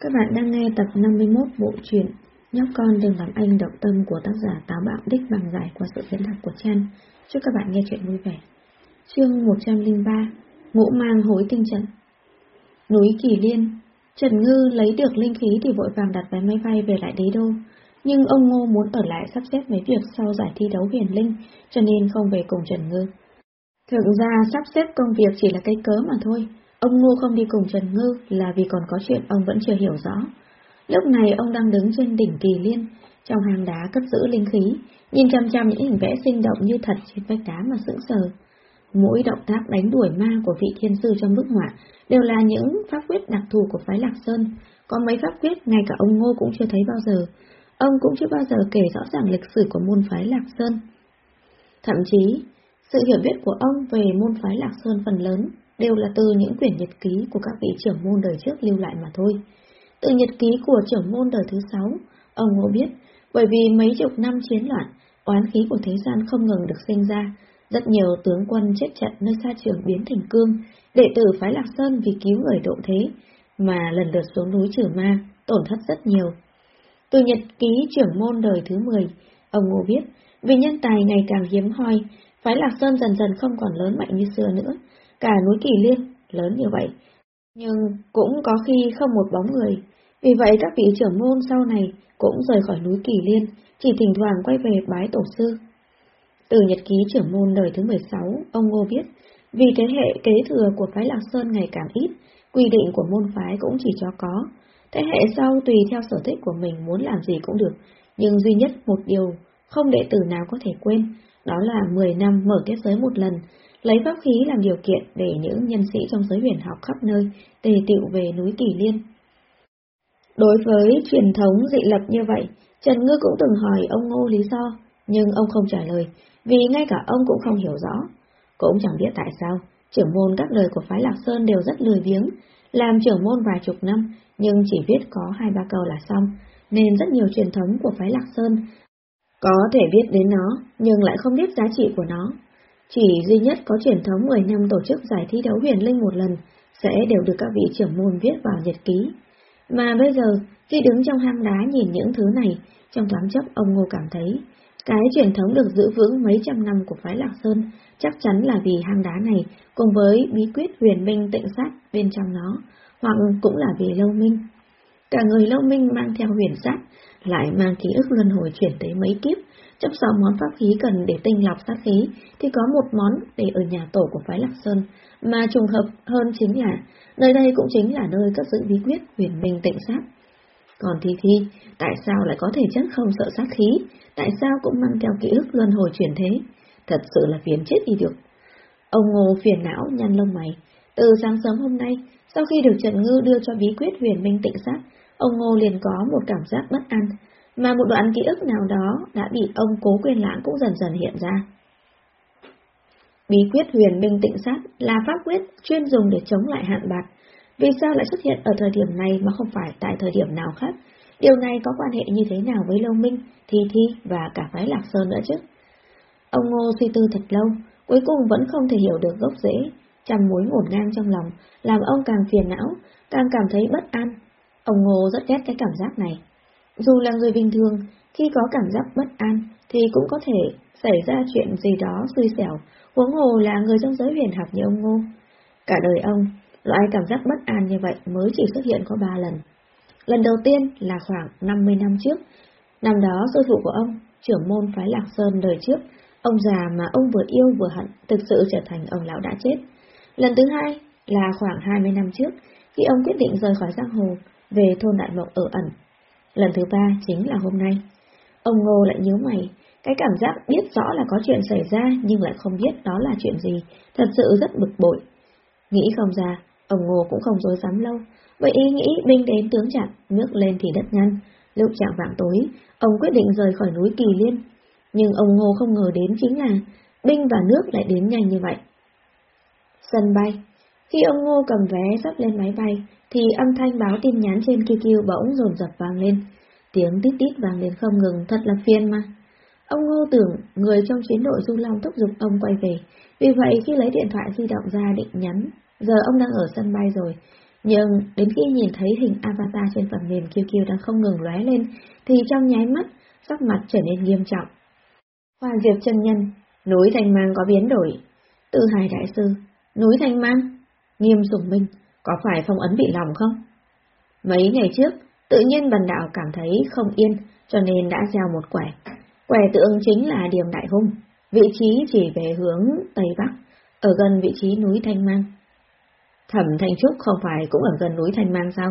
Các bạn đang nghe tập 51 bộ truyện Nhóc con đừng làm anh động tâm của tác giả Táo Bạo Đích bằng giải qua sự diễn đọc của Chan. Chúc các bạn nghe chuyện vui vẻ. Chương 103 Ngũ mang hối tinh trận Núi Kỳ Liên Trần Ngư lấy được linh khí thì vội vàng đặt vé máy bay về lại đế đô. Nhưng ông Ngô muốn ở lại sắp xếp mấy việc sau giải thi đấu huyền linh, cho nên không về cùng Trần Ngư. Thực ra sắp xếp công việc chỉ là cái cớ mà thôi, Ông Ngô không đi cùng Trần Ngư là vì còn có chuyện ông vẫn chưa hiểu rõ. Lúc này ông đang đứng trên đỉnh kỳ liên, trong hang đá cất giữ linh khí, nhìn chăm chăm những hình vẽ sinh động như thật trên vách đá mà sững sờ. Mỗi động tác đánh đuổi ma của vị thiên sư trong bức họa đều là những pháp quyết đặc thù của phái Lạc Sơn, có mấy pháp quyết ngay cả ông Ngô cũng chưa thấy bao giờ. Ông cũng chưa bao giờ kể rõ ràng lịch sử của môn phái Lạc Sơn. Thậm chí, sự hiểu biết của ông về môn phái Lạc Sơn phần lớn đều là từ những quyển nhật ký của các vị trưởng môn đời trước lưu lại mà thôi. Từ nhật ký của trưởng môn đời thứ sáu, ông Ngô biết, bởi vì mấy chục năm chiến loạn, oán khí của thế gian không ngừng được sinh ra, rất nhiều tướng quân chết trận nơi xa trường biến thành cương, đệ tử phái Lạc Sơn vì cứu người độ thế, mà lần lượt xuống núi trừ ma, tổn thất rất nhiều. Từ nhật ký trưởng môn đời thứ 10, ông Ngô biết, vì nhân tài ngày càng hiếm hoi, phái Lạc Sơn dần dần không còn lớn mạnh như xưa nữa, cả núi Kỳ Liên, lớn như vậy. Nhưng cũng có khi không một bóng người, vì vậy các vị trưởng môn sau này cũng rời khỏi núi Kỳ Liên, chỉ thỉnh thoảng quay về bái tổ sư. Từ nhật ký trưởng môn đời thứ 16, ông Ngô viết, vì thế hệ kế thừa của phái Lạc Sơn ngày càng ít, quy định của môn phái cũng chỉ cho có. Thế hệ sau tùy theo sở thích của mình muốn làm gì cũng được, nhưng duy nhất một điều không đệ tử nào có thể quên, đó là 10 năm mở kết giới một lần, lấy pháp khí làm điều kiện để những nhân sĩ trong giới huyền học khắp nơi tề tựu về núi Kỳ Liên. Đối với truyền thống dị lập như vậy, Trần Ngư cũng từng hỏi ông Ngô lý do, nhưng ông không trả lời, vì ngay cả ông cũng không hiểu rõ. Cũng chẳng biết tại sao, trưởng môn các đời của phái Lạc Sơn đều rất lười biếng, làm trưởng môn vài chục năm, nhưng chỉ viết có hai ba câu là xong, nên rất nhiều truyền thống của phái Lạc Sơn có thể biết đến nó, nhưng lại không biết giá trị của nó, chỉ duy nhất có truyền thống 10 năm tổ chức giải thi đấu huyền linh một lần, sẽ đều được các vị trưởng môn viết vào nhật ký. Mà bây giờ, khi đứng trong hang đá nhìn những thứ này, trong thoáng chốc ông Ngô cảm thấy, cái truyền thống được giữ vững mấy trăm năm của phái Lạc Sơn chắc chắn là vì hang đá này cùng với bí quyết huyền minh tịnh sát bên trong nó, hoặc cũng là vì lâu minh. Cả người lâu minh mang theo huyền sát, lại mang ký ức luân hồi chuyển tới mấy kiếp, trong sáu món pháp khí cần để tinh lọc sát khí, thì có một món để ở nhà tổ của phái Lạc Sơn, mà trùng hợp hơn chính là, nơi đây cũng chính là nơi cất giữ bí quyết huyền minh tịnh sát. Còn Thi Thi, tại sao lại có thể chất không sợ sát khí, tại sao cũng mang theo ký ức luân hồi chuyển thế? Thật sự là phiền chết đi được. Ông Ngô phiền não nhăn lông mày. Từ sáng sớm hôm nay, sau khi được Trần Ngư đưa cho bí quyết huyền minh tịnh sát, ông Ngô liền có một cảm giác bất an, mà một đoạn ký ức nào đó đã bị ông cố quên lãng cũng dần dần hiện ra. Bí quyết huyền minh tịnh sát là pháp quyết chuyên dùng để chống lại hạn bạc. Vì sao lại xuất hiện ở thời điểm này mà không phải tại thời điểm nào khác? Điều này có quan hệ như thế nào với Lâu Minh, Thi Thi và cả phái Lạc Sơn nữa chứ? Ông Ngô suy tư thật lâu, cuối cùng vẫn không thể hiểu được gốc rễ, chằm mối ngổn ngang trong lòng, làm ông càng phiền não, càng cảm thấy bất an. Ông Ngô rất ghét cái cảm giác này. Dù là người bình thường, khi có cảm giác bất an thì cũng có thể xảy ra chuyện gì đó xui xẻo, huống hồ là người trong giới huyền học như ông Ngô. Cả đời ông, loại cảm giác bất an như vậy mới chỉ xuất hiện có ba lần. Lần đầu tiên là khoảng 50 năm trước. Năm đó sư phụ của ông, trưởng môn phái Lạc Sơn đời trước, ông già mà ông vừa yêu vừa hận thực sự trở thành ông lão đã chết. Lần thứ hai là khoảng 20 năm trước, khi ông quyết định rời khỏi giang hồ, về thôn Đại Mộng ở ẩn Lần thứ ba chính là hôm nay. Ông Ngô lại nhớ mày, cái cảm giác biết rõ là có chuyện xảy ra nhưng lại không biết đó là chuyện gì, thật sự rất bực bội. Nghĩ không ra, ông Ngô cũng không dối dám lâu, vậy ý nghĩ binh đến tướng chặn, nước lên thì đất ngăn. Lúc chạm vạng tối, ông quyết định rời khỏi núi Kỳ Liên. Nhưng ông Ngô không ngờ đến chính là binh và nước lại đến nhanh như vậy. Sân bay Khi ông Ngô cầm vé sắp lên máy bay, thì âm thanh báo tin nhắn trên QQ bỗng rồn rập vang lên. Tiếng tít tít vang lên không ngừng, thật là phiền mà. Ông Ngô tưởng người trong chiến đội Du Long thúc giục ông quay về, vì vậy khi lấy điện thoại di động ra định nhắn, giờ ông đang ở sân bay rồi, Nhưng đến khi nhìn thấy hình avatar trên phần mềm QQ đang không ngừng lóe lên, thì trong nháy mắt, sắc mặt trở nên nghiêm trọng. Hoa Diệp chân nhân, núi thành Mang có biến đổi. Tư Hải Đại Sư, núi thành Mang, nghiêm sủng minh, có phải phong ấn bị lòng không? Mấy ngày trước, tự nhiên bần đạo cảm thấy không yên, cho nên đã gieo một quẻ. Quẻ tượng chính là điểm đại hung, vị trí chỉ về hướng Tây Bắc, ở gần vị trí núi Thanh Mang. Thẩm Thanh Trúc không phải cũng ở gần núi Thanh Mang sao?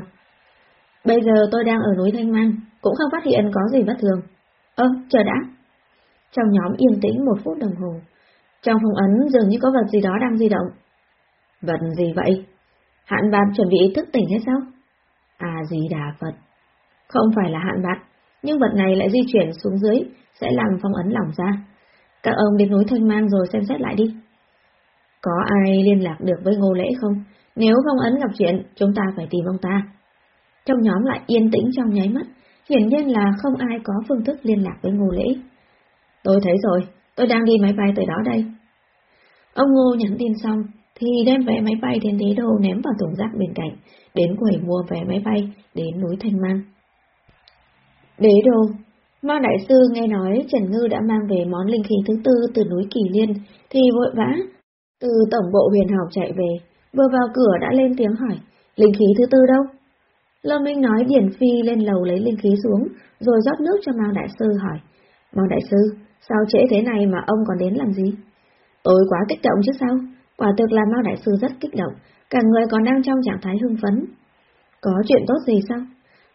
Bây giờ tôi đang ở núi Thanh Mang, cũng không phát hiện có gì bất thường. Ơ, chờ đã. Trong nhóm yên tĩnh một phút đồng hồ, trong phòng ấn dường như có vật gì đó đang di động. Vật gì vậy? Hạn bạc chuẩn bị thức tỉnh hết sao? À gì đà Phật. Không phải là hạn bạc, nhưng vật này lại di chuyển xuống dưới, sẽ làm phong ấn lỏng ra. Các ông đến núi Thanh Mang rồi xem xét lại đi. Có ai liên lạc được với Ngô Lễ không? Nếu phong ấn gặp chuyện, chúng ta phải tìm ông ta. Trong nhóm lại yên tĩnh trong nháy mắt, hiển nhiên là không ai có phương thức liên lạc với Ngô Lễ. Tôi thấy rồi, tôi đang đi máy bay tới đó đây. Ông Ngô nhắn tin xong, thì đem vé máy bay đến đế đô ném vào thùng rác bên cạnh, đến quầy mua vé máy bay đến núi Thanh Mang. Đế đô, Ma Đại Sư nghe nói Trần Ngư đã mang về món linh khí thứ tư từ núi Kỳ Liên, thì vội vã, từ tổng bộ huyền học chạy về, vừa vào cửa đã lên tiếng hỏi, linh khí thứ tư đâu? Lâm Minh nói Điển Phi lên lầu lấy linh khí xuống, rồi rót nước cho Mao Đại Sư hỏi, Mao Đại Sư, sao trễ thế này mà ông còn đến làm gì? Tôi quá kích động chứ sao? Quả thực là Mao Đại Sư rất kích động, cả người còn đang trong trạng thái hưng phấn. Có chuyện tốt gì sao?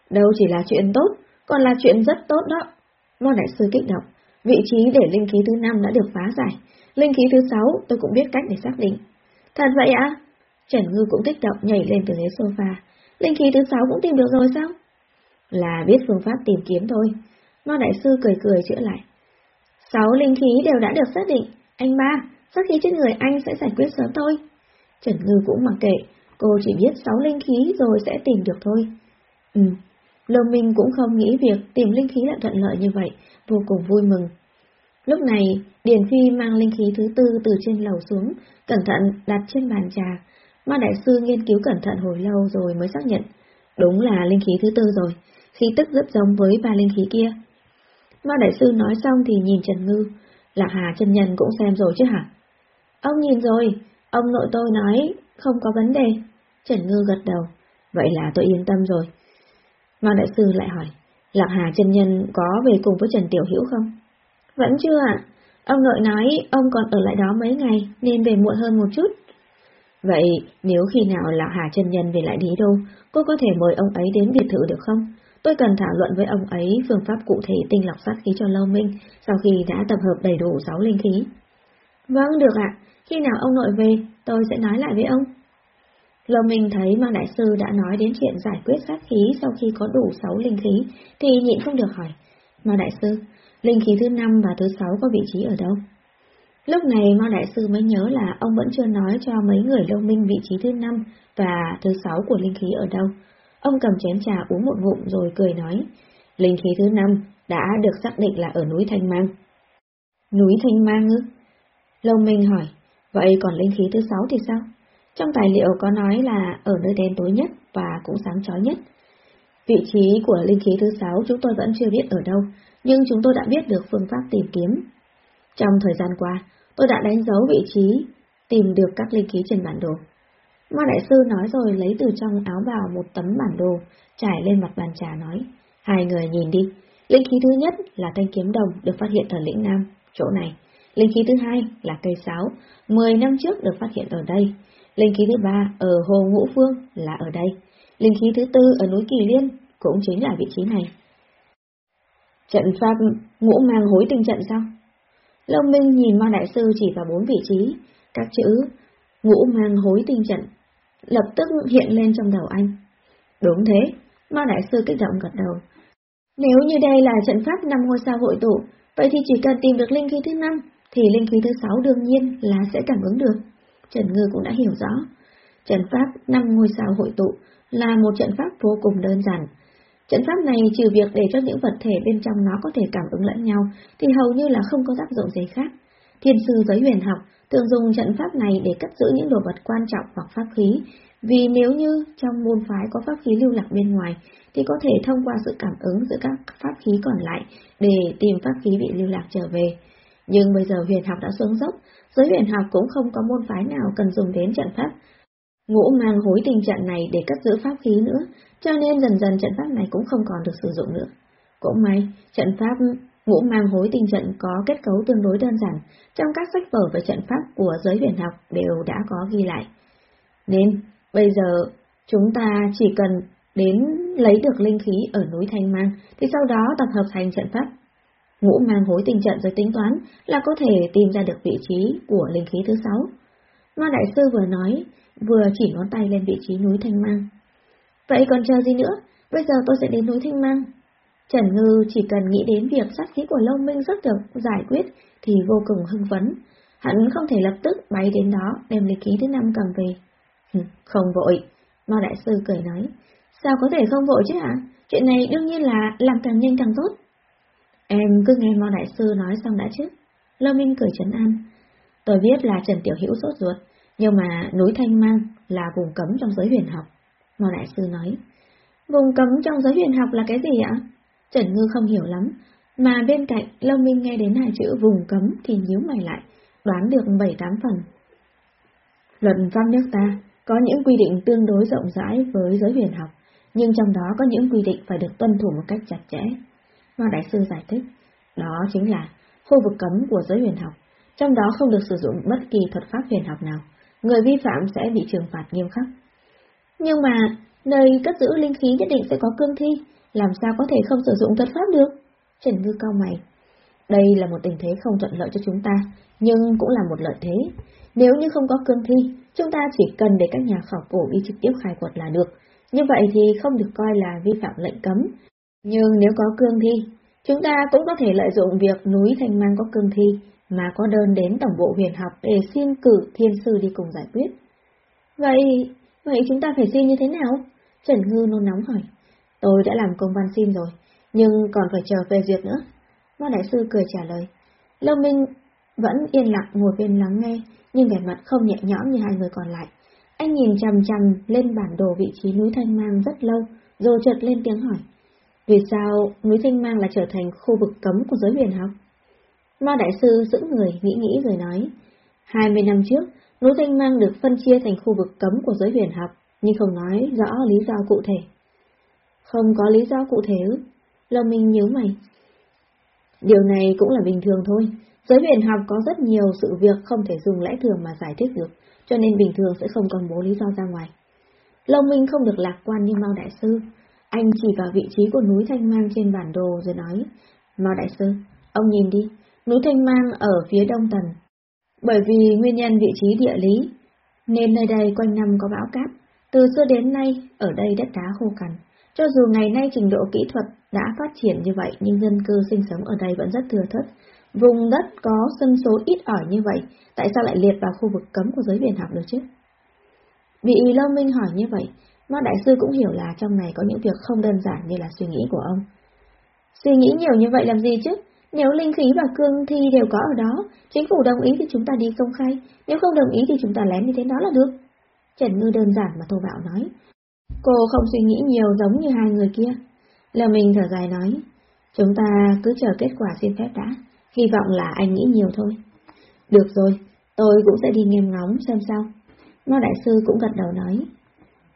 Đâu chỉ là chuyện tốt, còn là chuyện rất tốt đó. Mao Đại Sư kích động, vị trí để linh khí thứ năm đã được phá giải, linh khí thứ sáu tôi cũng biết cách để xác định. Thật vậy ạ? À? Trần Ngư cũng kích động nhảy lên từ ghế sofa, linh khí thứ sáu cũng tìm được rồi sao? Là biết phương pháp tìm kiếm thôi. Mao Đại Sư cười cười chữa lại. Sáu linh khí đều đã được xác định, anh ba, sát khí trên người anh sẽ giải quyết sớm thôi. Trần Ngư cũng mặc kệ, cô chỉ biết sáu linh khí rồi sẽ tìm được thôi. Ừ, Lô Minh cũng không nghĩ việc tìm linh khí lại thuận lợi như vậy, vô cùng vui mừng. Lúc này, Điền Phi mang linh khí thứ tư từ trên lầu xuống, cẩn thận đặt trên bàn trà. Ma Đại Sư nghiên cứu cẩn thận hồi lâu rồi mới xác nhận. Đúng là linh khí thứ tư rồi, khí tức rất giống với ba linh khí kia. Ma Đại Sư nói xong thì nhìn Trần Ngư, Lạc Hà chân nhân cũng xem rồi chứ hả? Ông nhìn rồi, ông nội tôi nói không có vấn đề. Trần Ngư gật đầu, vậy là tôi yên tâm rồi. Mao Đại Sư lại hỏi, Lạc Hà chân nhân có về cùng với Trần Tiểu Hữu không? Vẫn chưa ạ. Ông nội nói ông còn ở lại đó mấy ngày nên về muộn hơn một chút. Vậy nếu khi nào Lạc Hà chân nhân về lại đế đô, cô có thể mời ông ấy đến biệt thự được không? Tôi cần thảo luận với ông ấy phương pháp cụ thể tinh lọc sát khí cho Lâu Minh sau khi đã tập hợp đầy đủ 6 linh khí. Vâng, được ạ. Khi nào ông nội về, tôi sẽ nói lại với ông. Lâu Minh thấy mà Đại Sư đã nói đến chuyện giải quyết sát khí sau khi có đủ 6 linh khí, thì nhịn không được hỏi. mà Đại Sư, linh khí thứ 5 và thứ 6 có vị trí ở đâu? Lúc này Mao Đại Sư mới nhớ là ông vẫn chưa nói cho mấy người Lâu Minh vị trí thứ 5 và thứ 6 của linh khí ở đâu. Ông cầm chén trà uống một ngụm rồi cười nói, linh khí thứ 5 đã được xác định là ở núi Thanh Mang. Núi Thanh Mang ư? Lâu Minh hỏi, vậy còn linh khí thứ sáu thì sao? Trong tài liệu có nói là ở nơi đen tối nhất và cũng sáng chói nhất. Vị trí của linh khí thứ sáu chúng tôi vẫn chưa biết ở đâu, nhưng chúng tôi đã biết được phương pháp tìm kiếm. Trong thời gian qua, tôi đã đánh dấu vị trí, tìm được các linh khí trên bản đồ. Ma Đại Sư nói rồi lấy từ trong áo bào một tấm bản đồ, trải lên mặt bàn trà nói. Hai người nhìn đi, linh khí thứ nhất là thanh kiếm đồng được phát hiện ở lĩnh Nam, chỗ này. Linh khí thứ hai là cây sáo, 10 năm trước được phát hiện ở đây. Linh khí thứ ba ở Hồ Ngũ Phương là ở đây. Linh khí thứ tư ở núi Kỳ Liên cũng chính là vị trí này. Trận pháp ngũ mang hối tinh trận sao? lâm Minh nhìn Ma Đại Sư chỉ vào bốn vị trí, các chữ ngũ mang hối tinh trận lập tức hiện lên trong đầu anh. Đúng thế, Ma Đại Sư kích động gật đầu. Nếu như đây là trận pháp năm ngôi sao hội tụ, vậy thì chỉ cần tìm được linh khí thứ năm, thì linh khí thứ sáu đương nhiên là sẽ cảm ứng được. Trần Ngư cũng đã hiểu rõ. Trận pháp năm ngôi sao hội tụ là một trận pháp vô cùng đơn giản. Trận pháp này trừ việc để cho những vật thể bên trong nó có thể cảm ứng lẫn nhau, thì hầu như là không có tác dụng gì khác. Thiên sư giới huyền học thường dùng trận pháp này để cất giữ những đồ vật quan trọng hoặc pháp khí, Vì nếu như trong môn phái có pháp khí lưu lạc bên ngoài, thì có thể thông qua sự cảm ứng giữa các pháp khí còn lại để tìm pháp khí bị lưu lạc trở về. Nhưng bây giờ huyền học đã xuống dốc, giới huyền học cũng không có môn phái nào cần dùng đến trận pháp. Ngũ mang hối tình trận này để cất giữ pháp khí nữa, cho nên dần dần trận pháp này cũng không còn được sử dụng nữa. Cũng may, trận pháp ngũ mang hối tình trận có kết cấu tương đối đơn giản, trong các sách vở về trận pháp của giới huyền học đều đã có ghi lại. Nên, bây giờ, chúng ta chỉ cần đến lấy được linh khí ở núi Thanh Mang, thì sau đó tập hợp thành trận pháp. Ngũ mang hối tình trận rồi tính toán là có thể tìm ra được vị trí của linh khí thứ sáu. Ma Đại Sư vừa nói, vừa chỉ ngón tay lên vị trí núi Thanh Mang. Vậy còn chờ gì nữa? Bây giờ tôi sẽ đến núi Thanh Mang. Trần Ngư chỉ cần nghĩ đến việc sát khí của Lâu Minh rất được giải quyết thì vô cùng hưng phấn. Hắn không thể lập tức bay đến đó đem linh khí thứ năm cầm về. Không vội, Ma Đại Sư cười nói. Sao có thể không vội chứ hả? Chuyện này đương nhiên là làm càng nhanh càng tốt. Em cứ nghe Mao Đại Sư nói xong đã chứ. Lâm Minh cười trấn an. Tôi biết là Trần Tiểu Hữu sốt ruột, nhưng mà núi Thanh Mang là vùng cấm trong giới huyền học. Mao Đại Sư nói. Vùng cấm trong giới huyền học là cái gì ạ? Trần Ngư không hiểu lắm, mà bên cạnh Lâm Minh nghe đến hai chữ vùng cấm thì nhíu mày lại, đoán được bảy tám phần. Luật pháp nước ta có những quy định tương đối rộng rãi với giới huyền học, nhưng trong đó có những quy định phải được tuân thủ một cách chặt chẽ. Hoa Đại Sư giải thích, đó chính là khu vực cấm của giới huyền học, trong đó không được sử dụng bất kỳ thuật pháp huyền học nào, người vi phạm sẽ bị trừng phạt nghiêm khắc. Nhưng mà, nơi cất giữ linh khí nhất định sẽ có cương thi, làm sao có thể không sử dụng thuật pháp được? Trần Ngư cao mày. Đây là một tình thế không thuận lợi cho chúng ta, nhưng cũng là một lợi thế. Nếu như không có cương thi, chúng ta chỉ cần để các nhà khảo cổ đi trực tiếp khai quật là được, như vậy thì không được coi là vi phạm lệnh cấm. Nhưng nếu có cương thi, chúng ta cũng có thể lợi dụng việc núi Thanh Mang có cương thi mà có đơn đến Tổng bộ huyền học để xin cử thiên sư đi cùng giải quyết. Vậy, vậy chúng ta phải xin như thế nào? Trần Ngư nôn nóng hỏi. Tôi đã làm công văn xin rồi, nhưng còn phải chờ phê duyệt nữa. Hoa Đại Sư cười trả lời. Lâm Minh vẫn yên lặng ngồi bên lắng nghe, nhưng vẻ mặt không nhẹ nhõm như hai người còn lại. Anh nhìn chằm chằm lên bản đồ vị trí núi Thanh Mang rất lâu, rồi chợt lên tiếng hỏi. Vì sao núi Thanh Mang lại trở thành khu vực cấm của giới huyền học? Ma Đại Sư giữ người nghĩ nghĩ rồi nói. 20 năm trước, núi Thanh Mang được phân chia thành khu vực cấm của giới huyền học, nhưng không nói rõ lý do cụ thể. Không có lý do cụ thể ư? Lâm Minh nhớ mày. Điều này cũng là bình thường thôi. Giới huyền học có rất nhiều sự việc không thể dùng lẽ thường mà giải thích được, cho nên bình thường sẽ không công bố lý do ra ngoài. Long Minh không được lạc quan như Mao Đại Sư. Anh chỉ vào vị trí của núi Thanh Mang trên bản đồ rồi nói, Mao Đại Sư, ông nhìn đi, núi Thanh Mang ở phía đông tần. Bởi vì nguyên nhân vị trí địa lý, nên nơi đây quanh năm có bão cát. Từ xưa đến nay, ở đây đất đá khô cằn. Cho dù ngày nay trình độ kỹ thuật đã phát triển như vậy, nhưng dân cư sinh sống ở đây vẫn rất thừa thớt. Vùng đất có dân số ít ỏi như vậy, tại sao lại liệt vào khu vực cấm của giới biển học được chứ? Bị Lâu Minh hỏi như vậy, mà đại sư cũng hiểu là trong này có những việc không đơn giản như là suy nghĩ của ông. Suy nghĩ nhiều như vậy làm gì chứ? Nếu linh khí và cương thi đều có ở đó, chính phủ đồng ý thì chúng ta đi công khai, nếu không đồng ý thì chúng ta lén như thế đó là được. Trần Ngư đơn giản mà thô bạo nói. Cô không suy nghĩ nhiều giống như hai người kia. Lờ mình thở dài nói, chúng ta cứ chờ kết quả xin phép đã, hy vọng là anh nghĩ nhiều thôi. Được rồi, tôi cũng sẽ đi nghe ngóng xem sao. Ngô Đại Sư cũng gật đầu nói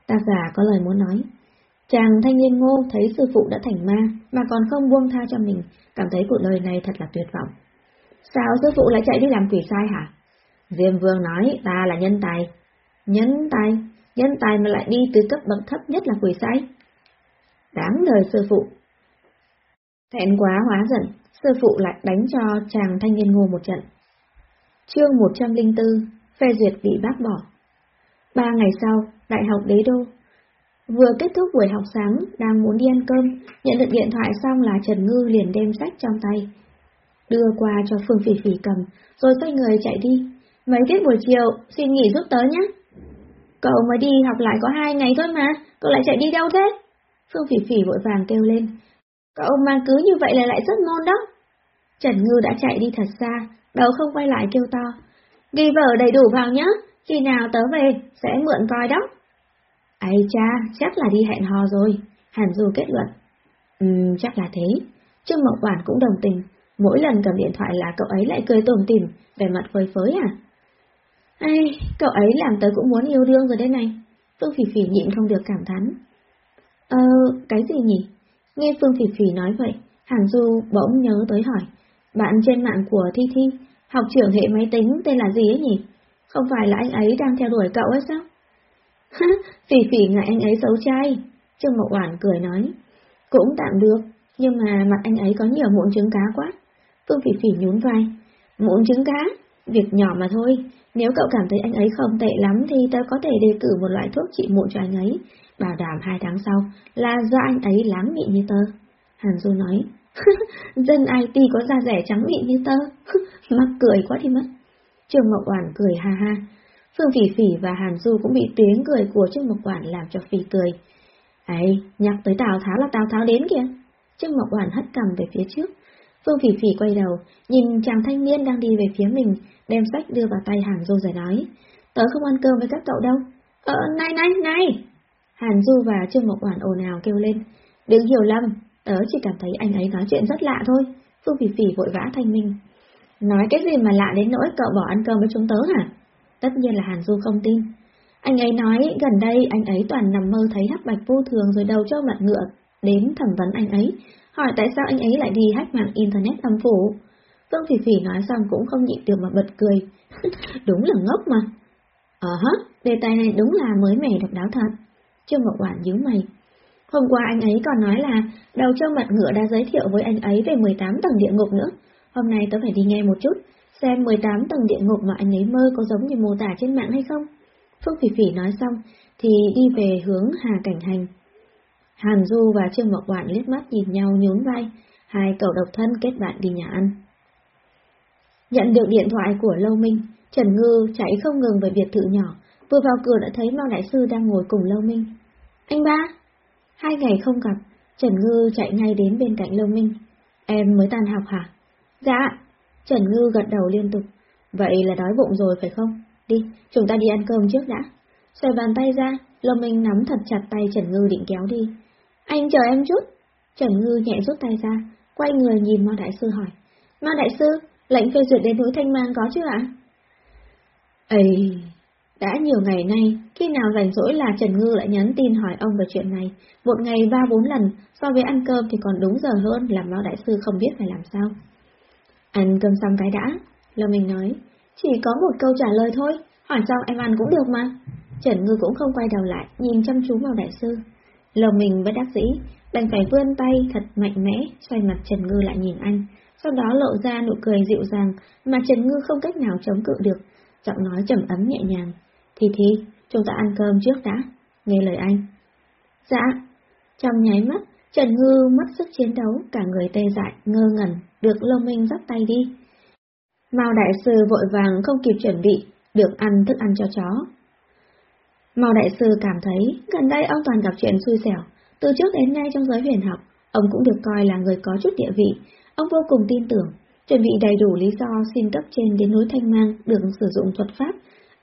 ta già có lời muốn nói. Chàng thanh niên ngô thấy sư phụ đã thành ma mà còn không buông tha cho mình, cảm thấy cuộc đời này thật là tuyệt vọng. Sao sư phụ lại chạy đi làm quỷ sai hả? Diêm Vương nói ta là nhân tài. Nhân tài? Nhân tài mà lại đi từ cấp bậc thấp nhất là quỷ sai? Đáng đời sư phụ. Thẹn quá hóa giận, sư phụ lại đánh cho chàng thanh niên ngô một trận. Chương 104, phê duyệt bị bác bỏ. Ba ngày sau, Đại học Đế Đô. Vừa kết thúc buổi học sáng, đang muốn đi ăn cơm, nhận được điện thoại xong là Trần Ngư liền đem sách trong tay. Đưa qua cho Phương Phỉ Phỉ cầm, rồi xoay người chạy đi. Mấy tiết buổi chiều, xin nghỉ giúp tớ nhé. Cậu mới đi học lại có hai ngày thôi mà, cậu lại chạy đi đâu thế? Phương Phỉ Phỉ vội vàng kêu lên. Cậu mà cứ như vậy là lại rất nôn đó. Trần Ngư đã chạy đi thật xa, đầu không quay lại kêu to. Ghi vở đầy đủ vào nhé, khi nào tớ về, sẽ mượn coi đó. Ây cha, chắc là đi hẹn hò rồi, Hàn Du kết luận. Ừm, chắc là thế. Trương Mộc Quản cũng đồng tình, mỗi lần cầm điện thoại là cậu ấy lại cười tủm tỉm, vẻ mặt phơi phới à. Ai, cậu ấy làm tới cũng muốn yêu đương rồi đây này. Phương Phỉ Phỉ nhịn không được cảm thán. Ờ, cái gì nhỉ? Nghe Phương Phỉ Phỉ nói vậy, Hàn Du bỗng nhớ tới hỏi. Bạn trên mạng của Thi Thi, học trưởng hệ máy tính tên là gì ấy nhỉ? Không phải là anh ấy đang theo đuổi cậu ấy sao? phỉ phỉ ngại anh ấy xấu trai. Trương Mậu Oản cười nói. Cũng tạm được, nhưng mà mặt anh ấy có nhiều mụn trứng cá quá. Phương Phỉ Phỉ nhún vai. Mụn trứng cá? Việc nhỏ mà thôi. Nếu cậu cảm thấy anh ấy không tệ lắm thì tớ có thể đề cử một loại thuốc trị mụn cho anh ấy. Bảo đảm hai tháng sau là do anh ấy láng mịn như tơ. Hàn Du nói. Dân IT có da rẻ trắng mịn như tơ. Mắc cười quá đi mất. Trương Mộc Oản cười ha ha. Phương Phỉ Phỉ và Hàn Du cũng bị tiếng cười của Trương Mộc Oản làm cho phì cười. Ấy, nhắc tới Tào Tháo là Tào Tháo đến kìa. Trương Mộc Oản hất cầm về phía trước. Phương Phỉ Phỉ quay đầu, nhìn chàng thanh niên đang đi về phía mình, đem sách đưa vào tay Hàn Du rồi nói. Tớ không ăn cơm với các cậu đâu. Ờ, này này, này! Hàn Du và Trương Mộc Oản ồn ào kêu lên. Đừng hiểu lầm, tớ chỉ cảm thấy anh ấy nói chuyện rất lạ thôi. Phương Phỉ Phỉ vội vã thanh minh. Nói cái gì mà lạ đến nỗi cậu bỏ ăn cơm với chúng tớ hả? Tất nhiên là Hàn Du không tin. Anh ấy nói gần đây anh ấy toàn nằm mơ thấy hắc bạch vô thường rồi đầu cho mặt ngựa đến thẩm vấn anh ấy, hỏi tại sao anh ấy lại đi hack mạng Internet âm phủ. Vương Phỉ Phỉ nói xong cũng không nhịn được mà bật cười. đúng là ngốc mà. Ờ hả, đề tài này đúng là mới mẻ độc đáo thật. Trương Ngọc Quản nhíu mày. Hôm qua anh ấy còn nói là đầu trâu mặt ngựa đã giới thiệu với anh ấy về 18 tầng địa ngục nữa. Hôm nay tớ phải đi nghe một chút, xem 18 tầng địa ngục mà anh ấy mơ có giống như mô tả trên mạng hay không. Phương Phỉ Phỉ nói xong thì đi về hướng Hà Cảnh Hành. Hàn Du và Trương Mộc Quản liếc mắt nhìn nhau nhún vai, hai cậu độc thân kết bạn đi nhà ăn. Nhận được điện thoại của Lâu Minh, Trần Ngư chạy không ngừng về biệt thự nhỏ, vừa vào cửa đã thấy Mao Đại Sư đang ngồi cùng Lâu Minh. Anh ba! Hai ngày không gặp, Trần Ngư chạy ngay đến bên cạnh Lâu Minh. Em mới tan học hả? Dạ! Trần Ngư gật đầu liên tục. Vậy là đói bụng rồi phải không? Đi, chúng ta đi ăn cơm trước đã. Xoay bàn tay ra, lâm Minh nắm thật chặt tay Trần Ngư định kéo đi. Anh chờ em chút. Trần Ngư nhẹ rút tay ra, quay người nhìn Mao Đại Sư hỏi. Mao Đại Sư, lệnh phê duyệt đến núi Thanh Mang có chưa ạ? Ây, đã nhiều ngày nay, khi nào rảnh rỗi là Trần Ngư lại nhắn tin hỏi ông về chuyện này, một ngày ba bốn lần, so với ăn cơm thì còn đúng giờ hơn làm Mao Đại Sư không biết phải làm sao. Ăn cơm xong cái đã, Lâm Minh nói, chỉ có một câu trả lời thôi, hỏi xong em ăn cũng được mà. Trần Ngư cũng không quay đầu lại, nhìn chăm chú vào đại sư. Lòng mình bất đắc dĩ, đành phải vươn tay thật mạnh mẽ, xoay mặt Trần Ngư lại nhìn anh, sau đó lộ ra nụ cười dịu dàng mà Trần Ngư không cách nào chống cự được, giọng nói trầm ấm nhẹ nhàng. Thì thì, chúng ta ăn cơm trước đã, nghe lời anh. Dạ, trong nháy mắt, Trần Ngư mất sức chiến đấu, cả người tê dại, ngơ ngẩn, được Lô Minh dắt tay đi. Mao Đại Sư vội vàng không kịp chuẩn bị, được ăn thức ăn cho chó. Mao Đại Sư cảm thấy gần đây ông toàn gặp chuyện xui xẻo, từ trước đến nay trong giới huyền học, ông cũng được coi là người có chút địa vị, ông vô cùng tin tưởng, chuẩn bị đầy đủ lý do xin cấp trên đến núi Thanh Mang được sử dụng thuật pháp,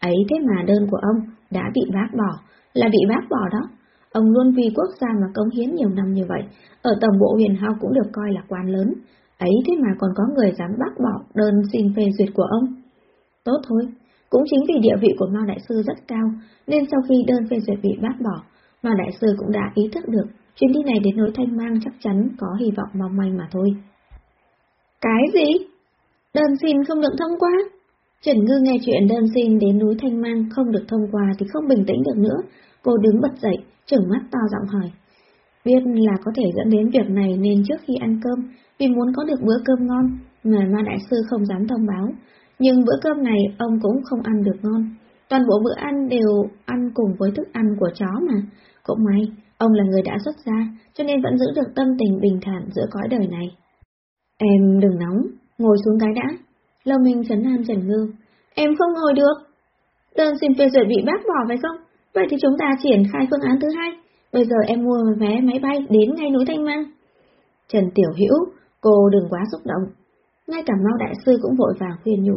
ấy thế mà đơn của ông đã bị bác bỏ, là bị bác bỏ đó. Ông luôn vì quốc gia mà cống hiến nhiều năm như vậy, ở tổng bộ huyền hao cũng được coi là quan lớn, ấy thế mà còn có người dám bác bỏ đơn xin phê duyệt của ông. Tốt thôi, cũng chính vì địa vị của Mao Đại Sư rất cao, nên sau khi đơn phê duyệt bị bác bỏ, Mao Đại Sư cũng đã ý thức được chuyến đi này đến núi Thanh Mang chắc chắn có hy vọng mong manh mà thôi. Cái gì? Đơn xin không được thông qua? Trần Ngư nghe chuyện đơn xin đến núi Thanh Mang không được thông qua thì không bình tĩnh được nữa, cô đứng bật dậy, trừng mắt to giọng hỏi. Biết là có thể dẫn đến việc này nên trước khi ăn cơm, vì muốn có được bữa cơm ngon, mà Ma Đại Sư không dám thông báo, nhưng bữa cơm này ông cũng không ăn được ngon. Toàn bộ bữa ăn đều ăn cùng với thức ăn của chó mà. Cũng may, ông là người đã xuất gia, cho nên vẫn giữ được tâm tình bình thản giữa cõi đời này. Em đừng nóng, ngồi xuống cái đã. Lâu Minh chấn an Trần Ngư. Em không ngồi được. Đơn xin phê duyệt bị bác bỏ phải không? Vậy thì chúng ta triển khai phương án thứ hai. Bây giờ em mua vé máy bay đến ngay núi Thanh Mang. Trần Tiểu Hữu, cô đừng quá xúc động. Ngay cả Mao Đại Sư cũng vội vàng khuyên nhủ.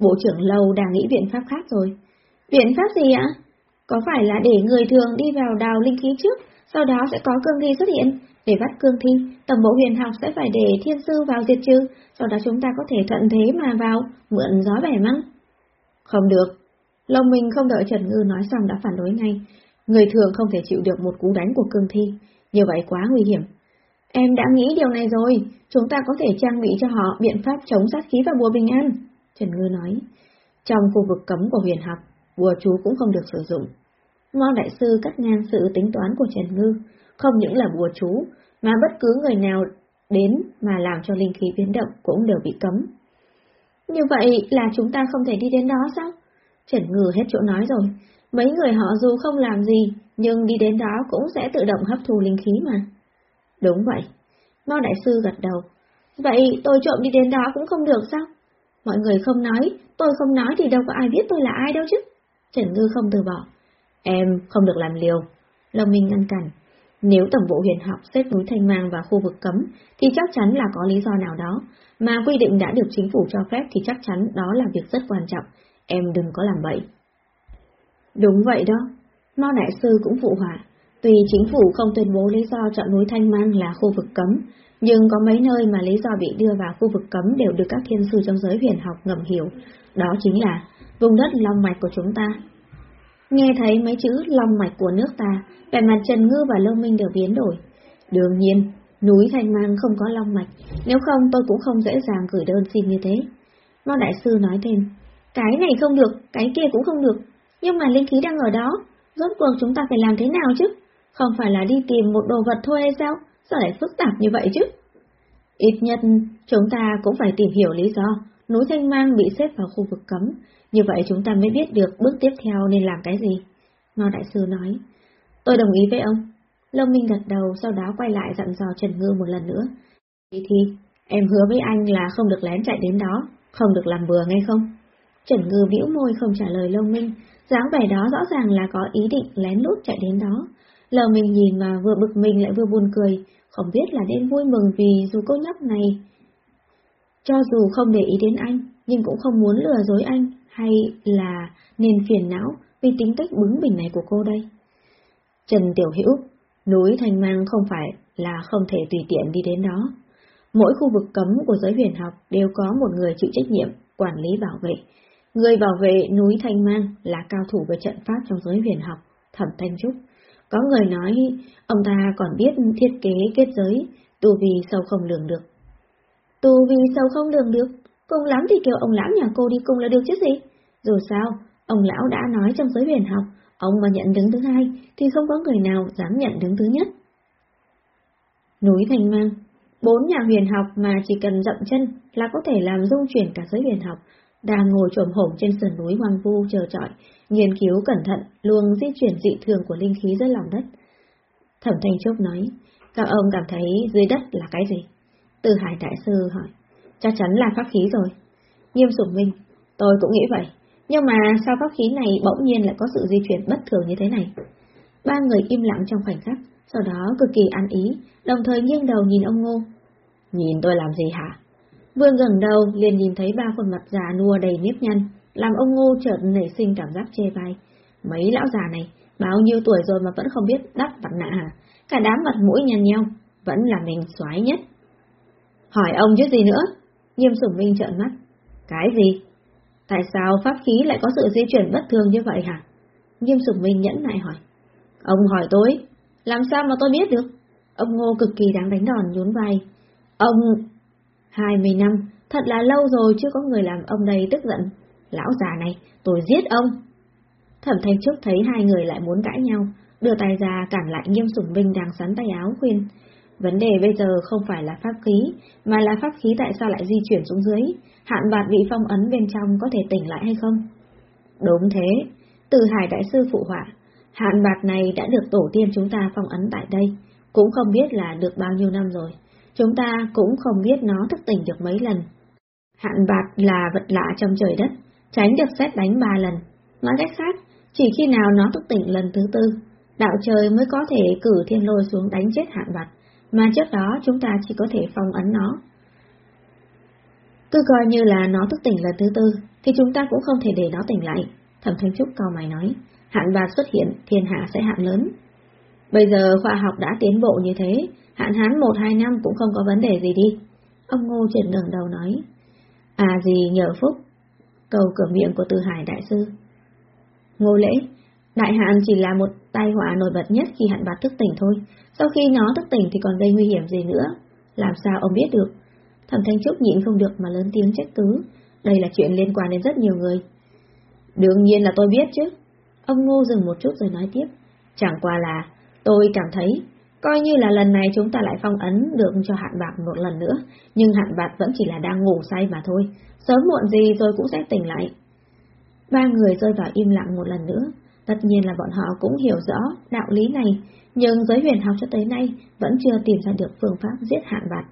Bộ trưởng Lâu đang nghĩ biện pháp khác rồi. Biện pháp gì ạ? có phải là để người thường đi vào đào linh khí trước, sau đó sẽ có cương thi xuất hiện, để bắt cương thi, tổng bộ huyền học sẽ phải để thiên sư vào diệt trừ, sau đó chúng ta có thể thuận thế mà vào, mượn gió bẻ măng. Không được lòng Minh không đợi Trần Ngư nói xong đã phản đối ngay. Người thường không thể chịu được một cú đánh của cương thi, như vậy quá nguy hiểm. Em đã nghĩ điều này rồi, chúng ta có thể trang bị cho họ biện pháp chống sát khí và bùa bình an. Trần Ngư nói, trong khu vực cấm của huyền học, bùa chú cũng không được sử dụng. Ngô Đại Sư cắt ngang sự tính toán của Trần Ngư, không những là bùa chú, mà bất cứ người nào đến mà làm cho linh khí biến động cũng đều bị cấm. Như vậy là chúng ta không thể đi đến đó sao? Trần Ngư hết chỗ nói rồi, mấy người họ dù không làm gì, nhưng đi đến đó cũng sẽ tự động hấp thu linh khí mà. Đúng vậy. Mao Đại Sư gật đầu. Vậy tôi trộm đi đến đó cũng không được sao? Mọi người không nói, tôi không nói thì đâu có ai biết tôi là ai đâu chứ. Trần Ngư không từ bỏ. Em không được làm liều. Lâm Minh ngăn cản. Nếu tổng bộ huyền học xếp núi Thanh Mang vào khu vực cấm, thì chắc chắn là có lý do nào đó, mà quy định đã được chính phủ cho phép thì chắc chắn đó là việc rất quan trọng, em đừng có làm bậy. Đúng vậy đó, Mao Đại Sư cũng phụ họa, tuy chính phủ không tuyên bố lý do chọn núi Thanh Mang là khu vực cấm, nhưng có mấy nơi mà lý do bị đưa vào khu vực cấm đều được các thiên sư trong giới huyền học ngầm hiểu, đó chính là vùng đất long mạch của chúng ta. Nghe thấy mấy chữ long mạch của nước ta, vẻ mặt Trần Ngư và Lâu Minh đều biến đổi. Đương nhiên, núi Thanh Mang không có long mạch, nếu không tôi cũng không dễ dàng gửi đơn xin như thế. Mao Đại Sư nói thêm, cái này không được, cái kia cũng không được, nhưng mà linh khí đang ở đó, rốt cuộc chúng ta phải làm thế nào chứ? Không phải là đi tìm một đồ vật thôi hay sao? Sao lại phức tạp như vậy chứ? Ít nhất, chúng ta cũng phải tìm hiểu lý do núi Thanh Mang bị xếp vào khu vực cấm, như vậy chúng ta mới biết được bước tiếp theo nên làm cái gì. Ngao Đại Sư nói, tôi đồng ý với ông. Lâm Minh gật đầu, sau đó quay lại dặn dò Trần Ngư một lần nữa. Thì thì, em hứa với anh là không được lén chạy đến đó, không được làm bừa nghe không? Trần Ngư bĩu môi không trả lời Lâu Minh, dáng vẻ đó rõ ràng là có ý định lén lút chạy đến đó. Lâu Minh nhìn mà vừa bực mình lại vừa buồn cười, không biết là nên vui mừng vì dù cô nhóc này, cho dù không để ý đến anh, nhưng cũng không muốn lừa dối anh, hay là nên phiền não vì tính cách bướng bỉnh này của cô đây. Trần Tiểu Hữu, núi Thanh Mang không phải là không thể tùy tiện đi đến đó. Mỗi khu vực cấm của giới huyền học đều có một người chịu trách nhiệm, quản lý bảo vệ. Người bảo vệ núi Thanh Mang là cao thủ về trận pháp trong giới huyền học, Thẩm Thanh Trúc. Có người nói ông ta còn biết thiết kế kết giới, tu vi sâu không lường được. Tu vi sâu không lường được, cùng lắm thì kêu ông lão nhà cô đi cùng là được chứ gì. Dù sao, ông lão đã nói trong giới huyền học, ông mà nhận đứng thứ hai thì không có người nào dám nhận đứng thứ nhất. Núi Thanh Mang Bốn nhà huyền học mà chỉ cần dậm chân là có thể làm dung chuyển cả giới huyền học, đang ngồi trồm hổm trên sườn núi hoang vu chờ trọi, nghiên cứu cẩn thận luồng di chuyển dị thường của linh khí dưới lòng đất. Thẩm Thanh Trúc nói, các ông cảm thấy dưới đất là cái gì? Từ Hải Đại Sư hỏi, chắc chắn là pháp khí rồi. Nghiêm sủng minh, tôi cũng nghĩ vậy, nhưng mà sao pháp khí này bỗng nhiên lại có sự di chuyển bất thường như thế này? Ba người im lặng trong khoảnh khắc, sau đó cực kỳ ăn ý, đồng thời nghiêng đầu nhìn ông Ngô. Nhìn tôi làm gì hả? Vương gần đầu liền nhìn thấy ba khuôn mặt già nua đầy nếp nhăn, làm ông Ngô chợt nảy sinh cảm giác chê bai. Mấy lão già này, bao nhiêu tuổi rồi mà vẫn không biết đắp mặt nạ hả? Cả đám mặt mũi nhăn nhau, vẫn là mình xoái nhất. Hỏi ông chứ gì nữa? Nghiêm sủng minh trợn mắt. Cái gì? Tại sao pháp khí lại có sự di chuyển bất thường như vậy hả? Nghiêm sủng minh nhẫn nại hỏi. Ông hỏi tôi, làm sao mà tôi biết được? Ông Ngô cực kỳ đáng đánh đòn nhún vai. Ông... Hai mươi năm, thật là lâu rồi chưa có người làm ông đây tức giận. Lão già này, tôi giết ông. Thẩm Thanh Trúc thấy hai người lại muốn cãi nhau, đưa tay ra cản lại nghiêm sủng binh đang sắn tay áo khuyên. Vấn đề bây giờ không phải là pháp khí, mà là pháp khí tại sao lại di chuyển xuống dưới, hạn bạt bị phong ấn bên trong có thể tỉnh lại hay không? Đúng thế, từ hải đại sư phụ họa, hạn bạt này đã được tổ tiên chúng ta phong ấn tại đây, cũng không biết là được bao nhiêu năm rồi. Chúng ta cũng không biết nó thức tỉnh được mấy lần. Hạn bạt là vật lạ trong trời đất, tránh được xét đánh ba lần. Nói cách khác, chỉ khi nào nó thức tỉnh lần thứ tư, đạo trời mới có thể cử thiên lôi xuống đánh chết hạn bạt, mà trước đó chúng ta chỉ có thể phong ấn nó. Cứ coi như là nó thức tỉnh lần thứ tư, thì chúng ta cũng không thể để nó tỉnh lại. Thẩm Thanh Trúc cao mày nói, hạn bạc xuất hiện, thiên hạ sẽ hạn lớn. Bây giờ khoa học đã tiến bộ như thế, hạn hán một hai năm cũng không có vấn đề gì đi. Ông Ngô trần ngẩng đầu nói. À gì nhờ phúc. Cầu cửa miệng của Từ Hải Đại Sư. Ngô lễ, đại hạn chỉ là một tai họa nổi bật nhất khi hạn bạc thức tỉnh thôi. Sau khi nó thức tỉnh thì còn gây nguy hiểm gì nữa. Làm sao ông biết được? Thẩm Thanh Trúc nhịn không được mà lớn tiếng trách cứ. Đây là chuyện liên quan đến rất nhiều người. Đương nhiên là tôi biết chứ. Ông Ngô dừng một chút rồi nói tiếp. Chẳng qua là, tôi cảm thấy, coi như là lần này chúng ta lại phong ấn được cho hạn bạc một lần nữa, nhưng hạn bạc vẫn chỉ là đang ngủ say mà thôi, sớm muộn gì rồi cũng sẽ tỉnh lại. Ba người rơi vào im lặng một lần nữa, tất nhiên là bọn họ cũng hiểu rõ đạo lý này, nhưng giới huyền học cho tới nay vẫn chưa tìm ra được phương pháp giết hạn bạc.